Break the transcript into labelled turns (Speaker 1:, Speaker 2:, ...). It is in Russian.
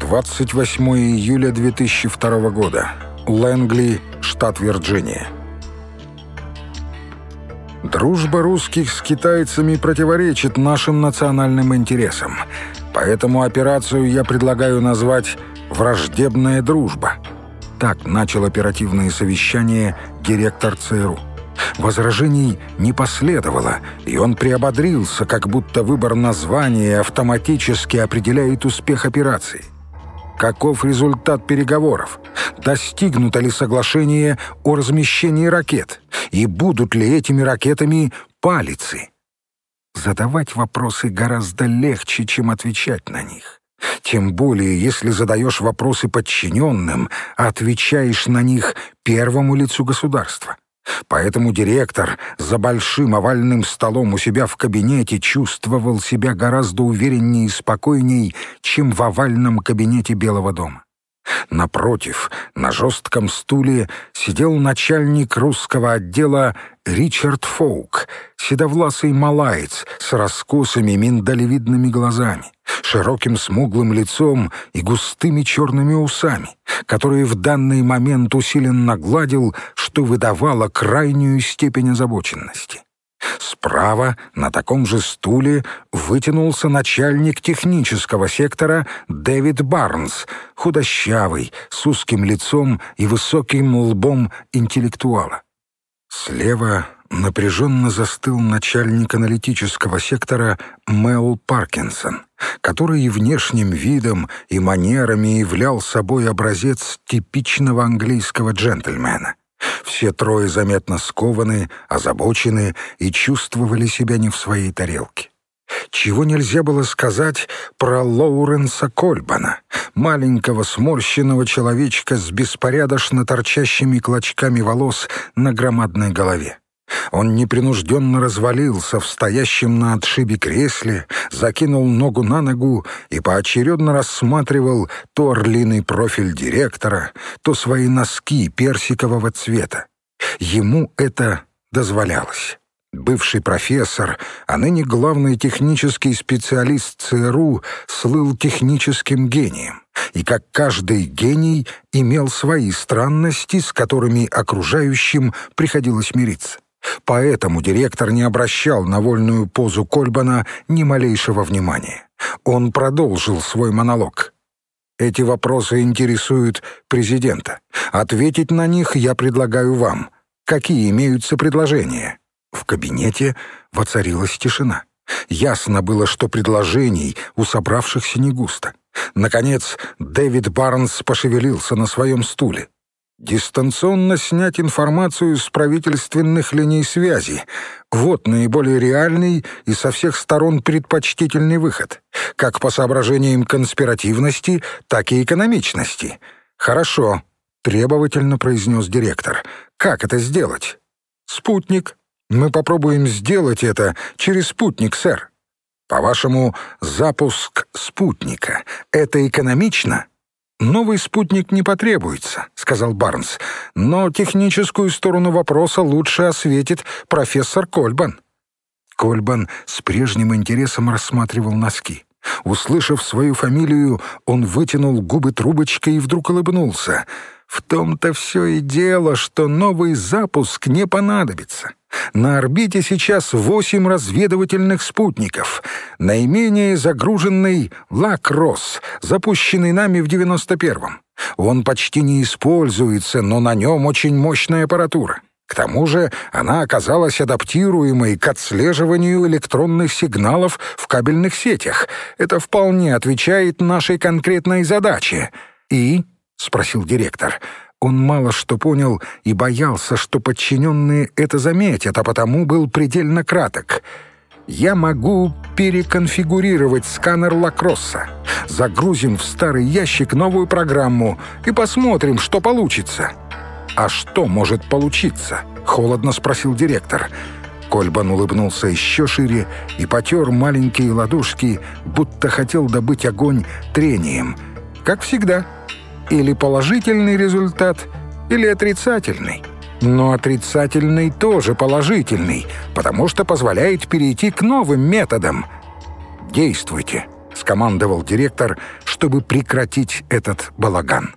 Speaker 1: 28 июля 2002 года. Лэнгли, штат Вирджиния. Дружба русских с китайцами противоречит нашим национальным интересам. Поэтому операцию я предлагаю назвать «Враждебная дружба». Так начал оперативное совещание директор ЦРУ. Возражений не последовало, и он приободрился, как будто выбор названия автоматически определяет успех операции. Каков результат переговоров? Достигнуто ли соглашение о размещении ракет? И будут ли этими ракетами палицы? Задавать вопросы гораздо легче, чем отвечать на них. Тем более, если задаешь вопросы подчиненным, а отвечаешь на них первому лицу государства. Поэтому директор за большим овальным столом у себя в кабинете чувствовал себя гораздо увереннее и спокойней, чем в овальном кабинете Белого дома. Напротив, на жестком стуле сидел начальник русского отдела Ричард Фоук, седовласый малаец с раскосыми миндалевидными глазами, широким смуглым лицом и густыми черными усами, которые в данный момент усиленно гладил, что выдавало крайнюю степень озабоченности. Справа, на таком же стуле, вытянулся начальник технического сектора Дэвид Барнс, худощавый, с узким лицом и высоким лбом интеллектуала. Слева напряженно застыл начальник аналитического сектора Мэл Паркинсон, который и внешним видом, и манерами являл собой образец типичного английского джентльмена. Все трое заметно скованы, озабочены и чувствовали себя не в своей тарелке. Чего нельзя было сказать про Лоуренса Кольбана, маленького сморщенного человечка с беспорядочно торчащими клочками волос на громадной голове. Он непринужденно развалился в стоящем на отшибе кресле, закинул ногу на ногу и поочередно рассматривал то орлиный профиль директора, то свои носки персикового цвета. Ему это дозволялось. Бывший профессор, а ныне главный технический специалист ЦРУ, слыл техническим гением, и как каждый гений имел свои странности, с которыми окружающим приходилось мириться. Поэтому директор не обращал на вольную позу Кольбана ни малейшего внимания. Он продолжил свой монолог. «Эти вопросы интересуют президента. Ответить на них я предлагаю вам. Какие имеются предложения?» В кабинете воцарилась тишина. Ясно было, что предложений у собравшихся не густо. Наконец, Дэвид Барнс пошевелился на своем стуле. Дистанционно снять информацию с правительственных линий связи. Вот наиболее реальный и со всех сторон предпочтительный выход. Как по соображениям конспиративности, так и экономичности. «Хорошо», — требовательно произнес директор. «Как это сделать?» «Спутник. Мы попробуем сделать это через спутник, сэр». «По-вашему, запуск спутника — это экономично?» «Новый спутник не потребуется», — сказал Барнс, «но техническую сторону вопроса лучше осветит профессор Кольбан». Кольбан с прежним интересом рассматривал носки. Услышав свою фамилию, он вытянул губы трубочкой и вдруг улыбнулся. «В том-то все и дело, что новый запуск не понадобится. На орбите сейчас восемь разведывательных спутников. Наименее загруженный «Лакрос», запущенный нами в 91-м. Он почти не используется, но на нем очень мощная аппаратура. К тому же она оказалась адаптируемой к отслеживанию электронных сигналов в кабельных сетях. Это вполне отвечает нашей конкретной задаче. «И?» — спросил директор — он мало что понял и боялся, что подчиненные это заметят, а потому был предельно краток. «Я могу переконфигурировать сканер Лакросса. Загрузим в старый ящик новую программу и посмотрим, что получится». «А что может получиться?» — холодно спросил директор. Кольбан улыбнулся еще шире и потер маленькие ладошки, будто хотел добыть огонь трением. «Как всегда» или положительный результат, или отрицательный. Но отрицательный тоже положительный, потому что позволяет перейти к новым методам. «Действуйте», — скомандовал директор, чтобы прекратить этот балаган.